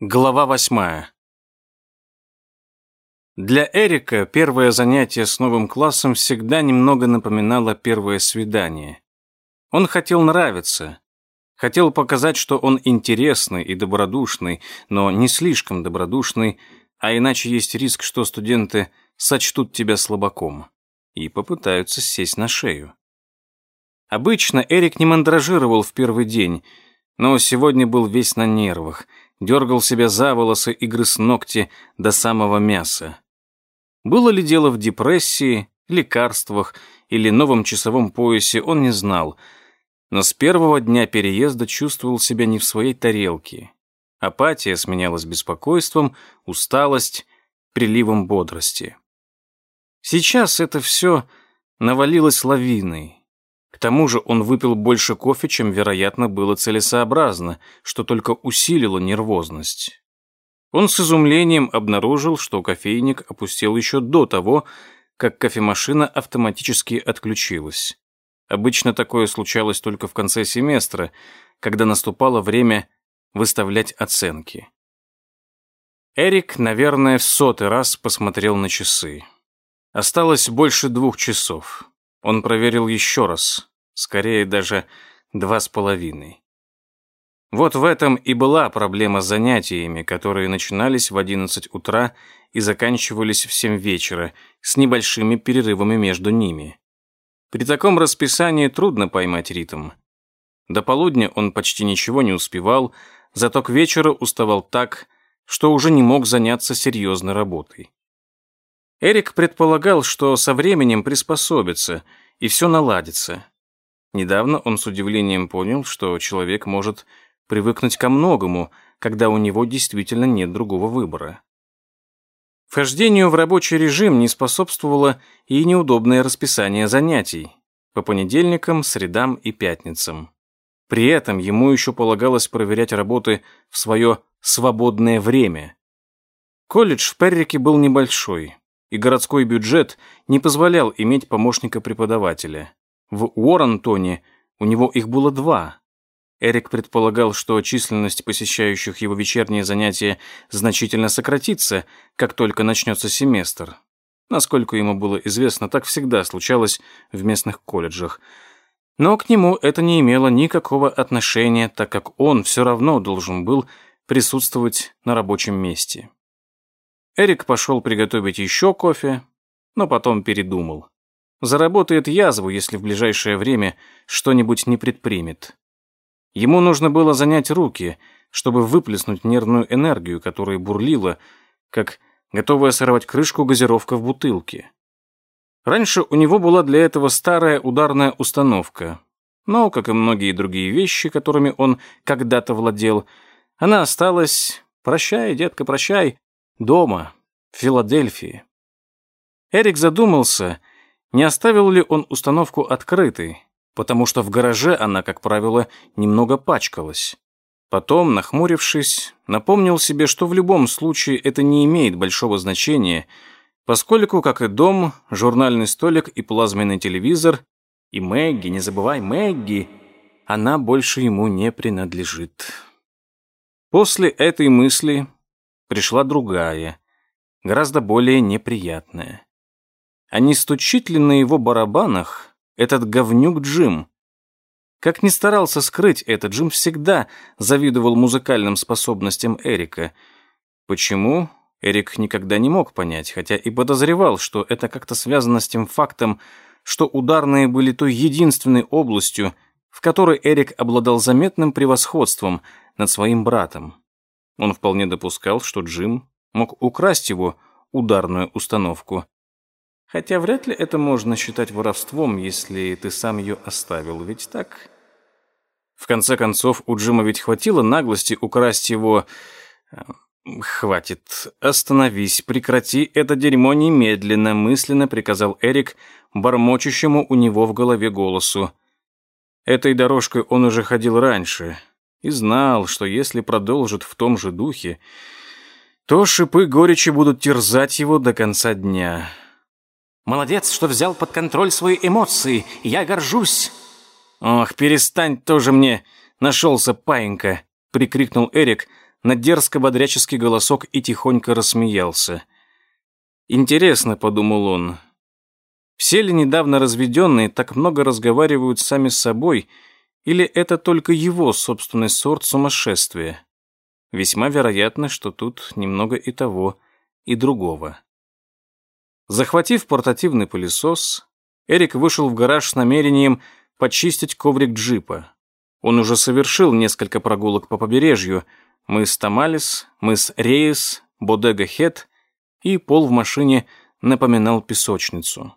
Глава восьмая. Для Эрика первое занятие с новым классом всегда немного напоминало первое свидание. Он хотел нравиться, хотел показать, что он интересный и добродушный, но не слишком добродушный, а иначе есть риск, что студенты сочтут тебя слабаком и попытаются сесть на шею. Обычно Эрик не мандражировал в первый день, но сегодня был весь на нервах – дергал себя за волосы и грыз ногти до самого мяса. Было ли дело в депрессии, лекарствах или новом часовом поясе, он не знал, но с первого дня переезда чувствовал себя не в своей тарелке. Апатия сменялась беспокойством, усталость, приливом бодрости. Сейчас это все навалилось лавиной. К тому же он выпил больше кофе, чем, вероятно, было целесообразно, что только усилило нервозность. Он с изумлением обнаружил, что кофейник опустел еще до того, как кофемашина автоматически отключилась. Обычно такое случалось только в конце семестра, когда наступало время выставлять оценки. Эрик, наверное, в сотый раз посмотрел на часы. Осталось больше двух часов. Он проверил еще раз, скорее даже два с половиной. Вот в этом и была проблема с занятиями, которые начинались в 11 утра и заканчивались в 7 вечера, с небольшими перерывами между ними. При таком расписании трудно поймать ритм. До полудня он почти ничего не успевал, зато к вечеру уставал так, что уже не мог заняться серьезной работой. Эрик предполагал, что со временем приспособится, и все наладится. Недавно он с удивлением понял, что человек может привыкнуть ко многому, когда у него действительно нет другого выбора. Вхождению в рабочий режим не способствовало и неудобное расписание занятий по понедельникам, средам и пятницам. При этом ему еще полагалось проверять работы в свое свободное время. Колледж в Перрике был небольшой, и городской бюджет не позволял иметь помощника преподавателя. В Уоррентоне у него их было два. Эрик предполагал, что численность посещающих его вечерние занятия значительно сократится, как только начнется семестр. Насколько ему было известно, так всегда случалось в местных колледжах. Но к нему это не имело никакого отношения, так как он все равно должен был присутствовать на рабочем месте. Эрик пошел приготовить еще кофе, но потом передумал. Заработает язву, если в ближайшее время что-нибудь не предпримет. Ему нужно было занять руки, чтобы выплеснуть нервную энергию, которая бурлила, как готовая сорвать крышку газировка в бутылке. Раньше у него была для этого старая ударная установка, но, как и многие другие вещи, которыми он когда-то владел, она осталась «Прощай, детка, прощай», Дома, в Филадельфии. Эрик задумался, не оставил ли он установку открытой, потому что в гараже она, как правило, немного пачкалась. Потом, нахмурившись, напомнил себе, что в любом случае это не имеет большого значения, поскольку, как и дом, журнальный столик и плазменный телевизор, и Мэгги, не забывай, Мэгги, она больше ему не принадлежит. После этой мысли пришла другая, гораздо более неприятная. А не стучит ли на его барабанах этот говнюк Джим? Как ни старался скрыть это, Джим всегда завидовал музыкальным способностям Эрика. Почему? Эрик никогда не мог понять, хотя и подозревал, что это как-то связано с тем фактом, что ударные были той единственной областью, в которой Эрик обладал заметным превосходством над своим братом. Он вполне допускал, что Джим мог украсть его ударную установку. Хотя вряд ли это можно считать воровством, если ты сам ее оставил, ведь так? В конце концов, у Джима ведь хватило наглости украсть его... Э, «Хватит. Остановись. Прекрати это дерьмо немедленно», мысленно приказал Эрик, бормочущему у него в голове голосу. Этой дорожкой он уже ходил раньше, и знал, что если продолжит в том же духе, то шипы горечи будут терзать его до конца дня. «Молодец, что взял под контроль свои эмоции. Я горжусь!» «Ох, перестань тоже мне! Нашелся паинька!» — прикрикнул Эрик, на дерзко-бодряческий голосок и тихонько рассмеялся. «Интересно», — подумал он, — «все ли недавно разведенные так много разговаривают сами с собой, или это только его собственный сорт сумасшествия? Весьма вероятно, что тут немного и того, и другого». Захватив портативный пылесос, Эрик вышел в гараж с намерением почистить коврик джипа. Он уже совершил несколько прогулок по побережью. Мыс Тамалис, мыс Рейс, Бодега Хет и пол в машине напоминал песочницу.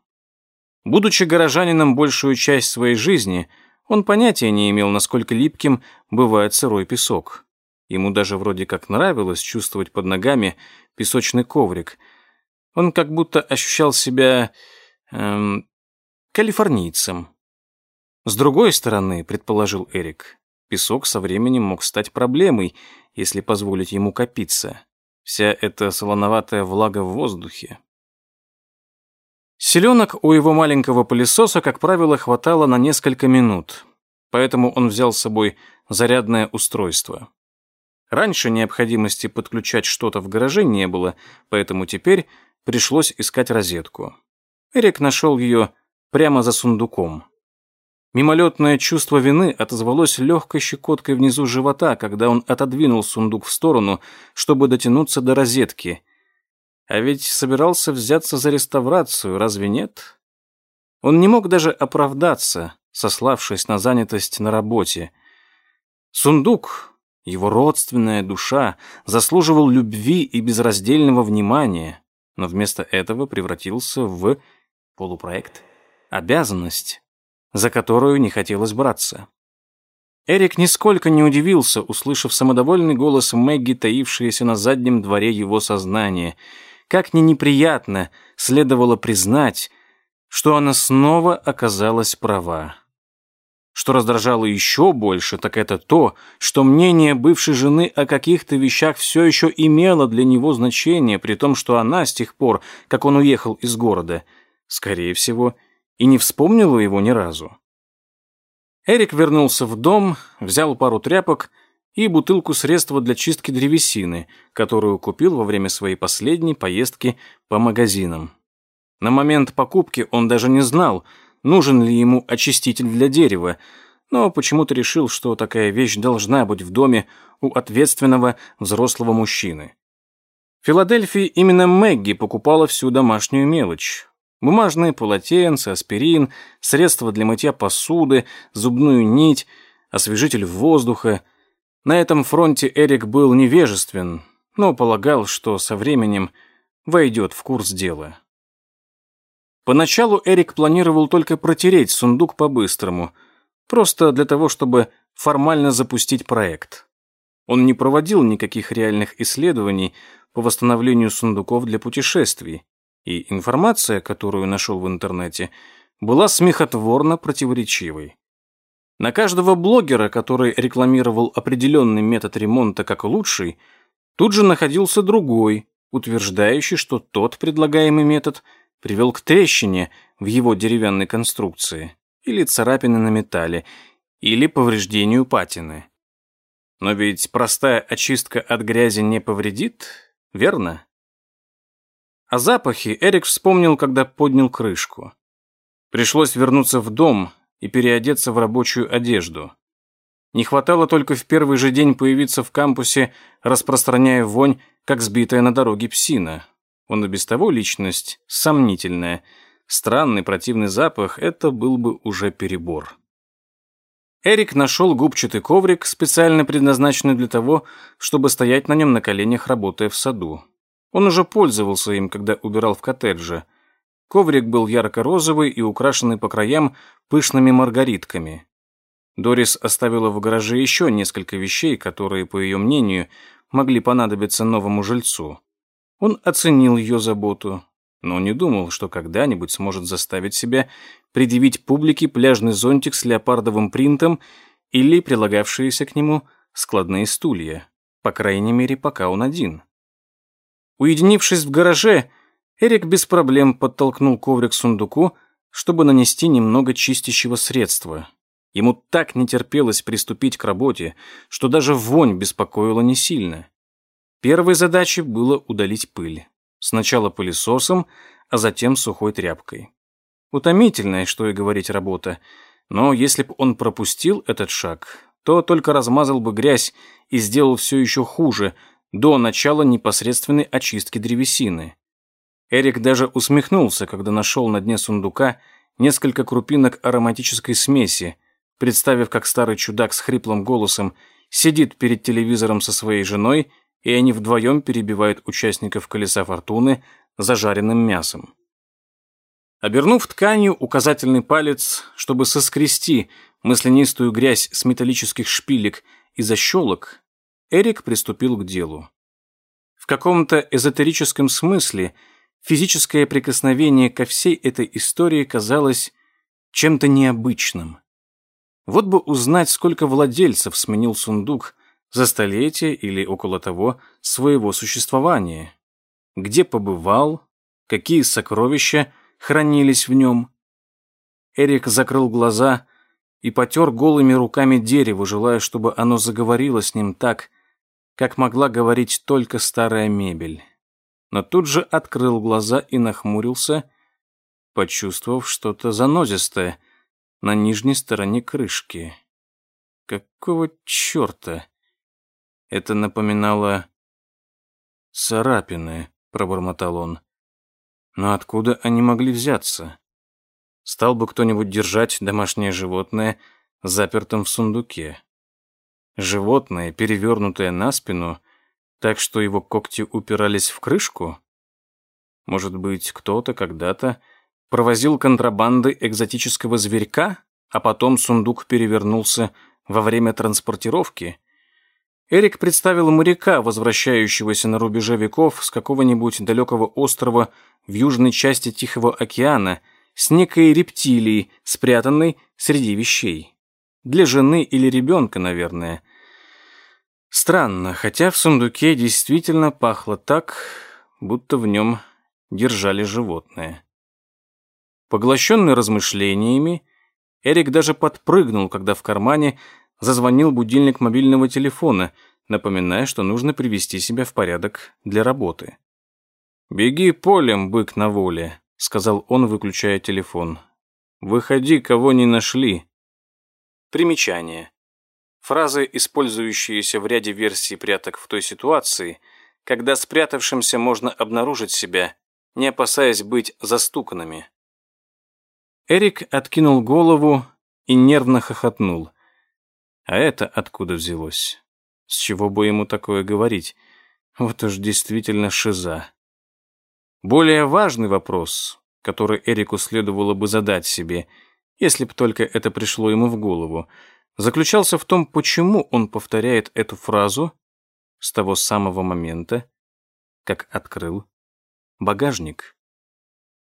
Будучи горожанином большую часть своей жизни, он понятия не имел, насколько липким бывает сырой песок. Ему даже вроде как нравилось чувствовать под ногами песочный коврик – он как будто ощущал себя эм, калифорнийцем. С другой стороны, предположил Эрик, песок со временем мог стать проблемой, если позволить ему копиться. Вся эта солоноватая влага в воздухе. Селенок у его маленького пылесоса, как правило, хватало на несколько минут, поэтому он взял с собой зарядное устройство. Раньше необходимости подключать что-то в гараже не было, поэтому теперь пришлось искать розетку. Эрик нашел ее прямо за сундуком. Мимолетное чувство вины отозвалось легкой щекоткой внизу живота, когда он отодвинул сундук в сторону, чтобы дотянуться до розетки. А ведь собирался взяться за реставрацию, разве нет? Он не мог даже оправдаться, сославшись на занятость на работе. Сундук, его родственная душа, заслуживал любви и безраздельного внимания но вместо этого превратился в полупроект, обязанность, за которую не хотелось браться. Эрик нисколько не удивился, услышав самодовольный голос Мэгги, таившийся на заднем дворе его сознания. Как ни неприятно следовало признать, что она снова оказалась права. Что раздражало еще больше, так это то, что мнение бывшей жены о каких-то вещах все еще имело для него значение, при том, что она с тех пор, как он уехал из города, скорее всего, и не вспомнила его ни разу. Эрик вернулся в дом, взял пару тряпок и бутылку средства для чистки древесины, которую купил во время своей последней поездки по магазинам. На момент покупки он даже не знал, нужен ли ему очиститель для дерева, но почему-то решил, что такая вещь должна быть в доме у ответственного взрослого мужчины. В Филадельфии именно Мэгги покупала всю домашнюю мелочь. Бумажные полотенца, аспирин, средства для мытья посуды, зубную нить, освежитель воздуха. На этом фронте Эрик был невежествен, но полагал, что со временем войдет в курс дела. Поначалу Эрик планировал только протереть сундук по-быстрому, просто для того, чтобы формально запустить проект. Он не проводил никаких реальных исследований по восстановлению сундуков для путешествий, и информация, которую нашел в интернете, была смехотворно противоречивой. На каждого блогера, который рекламировал определенный метод ремонта как лучший, тут же находился другой, утверждающий, что тот предлагаемый метод – привел к трещине в его деревянной конструкции, или царапины на металле, или повреждению патины. Но ведь простая очистка от грязи не повредит, верно? О запахе Эрик вспомнил, когда поднял крышку. Пришлось вернуться в дом и переодеться в рабочую одежду. Не хватало только в первый же день появиться в кампусе, распространяя вонь, как сбитая на дороге псина. Он и без того личность сомнительная. Странный противный запах – это был бы уже перебор. Эрик нашел губчатый коврик, специально предназначенный для того, чтобы стоять на нем на коленях, работая в саду. Он уже пользовался им, когда убирал в коттедже. Коврик был ярко-розовый и украшенный по краям пышными маргаритками. Дорис оставила в гараже еще несколько вещей, которые, по ее мнению, могли понадобиться новому жильцу. Он оценил ее заботу, но не думал, что когда-нибудь сможет заставить себя предъявить публике пляжный зонтик с леопардовым принтом или прилагавшиеся к нему складные стулья, по крайней мере, пока он один. Уединившись в гараже, Эрик без проблем подтолкнул коврик к сундуку, чтобы нанести немного чистящего средства. Ему так не терпелось приступить к работе, что даже вонь беспокоила не сильно. Первой задачей было удалить пыль. Сначала пылесосом, а затем сухой тряпкой. Утомительная, что и говорить, работа. Но если бы он пропустил этот шаг, то только размазал бы грязь и сделал все еще хуже, до начала непосредственной очистки древесины. Эрик даже усмехнулся, когда нашел на дне сундука несколько крупинок ароматической смеси, представив, как старый чудак с хриплым голосом сидит перед телевизором со своей женой, и они вдвоем перебивают участников «Колеса фортуны» зажаренным мясом. Обернув тканью указательный палец, чтобы соскрести маслянистую грязь с металлических шпилек и защелок, Эрик приступил к делу. В каком-то эзотерическом смысле физическое прикосновение ко всей этой истории казалось чем-то необычным. Вот бы узнать, сколько владельцев сменил сундук за столетие или около того своего существования. Где побывал, какие сокровища хранились в нем. Эрик закрыл глаза и потер голыми руками дерево, желая, чтобы оно заговорило с ним так, как могла говорить только старая мебель. Но тут же открыл глаза и нахмурился, почувствовав что-то занозистое на нижней стороне крышки. Какого черта? Это напоминало царапины, пробормотал он. Но откуда они могли взяться? Стал бы кто-нибудь держать домашнее животное запертым в сундуке. Животное, перевернутое на спину, так что его когти упирались в крышку? Может быть, кто-то когда-то провозил контрабанды экзотического зверька, а потом сундук перевернулся во время транспортировки? Эрик представил моряка, возвращающегося на рубеже веков с какого-нибудь далекого острова в южной части Тихого океана с некой рептилией, спрятанной среди вещей. Для жены или ребенка, наверное. Странно, хотя в сундуке действительно пахло так, будто в нем держали животное. Поглощенный размышлениями, Эрик даже подпрыгнул, когда в кармане зазвонил будильник мобильного телефона, напоминая, что нужно привести себя в порядок для работы. «Беги полем, бык на воле», — сказал он, выключая телефон. «Выходи, кого не нашли». Примечание. Фразы, использующиеся в ряде версий пряток в той ситуации, когда спрятавшимся можно обнаружить себя, не опасаясь быть застуканными. Эрик откинул голову и нервно хохотнул. А это откуда взялось? С чего бы ему такое говорить? Вот уж действительно шиза. Более важный вопрос, который Эрику следовало бы задать себе, если бы только это пришло ему в голову, заключался в том, почему он повторяет эту фразу с того самого момента, как открыл багажник.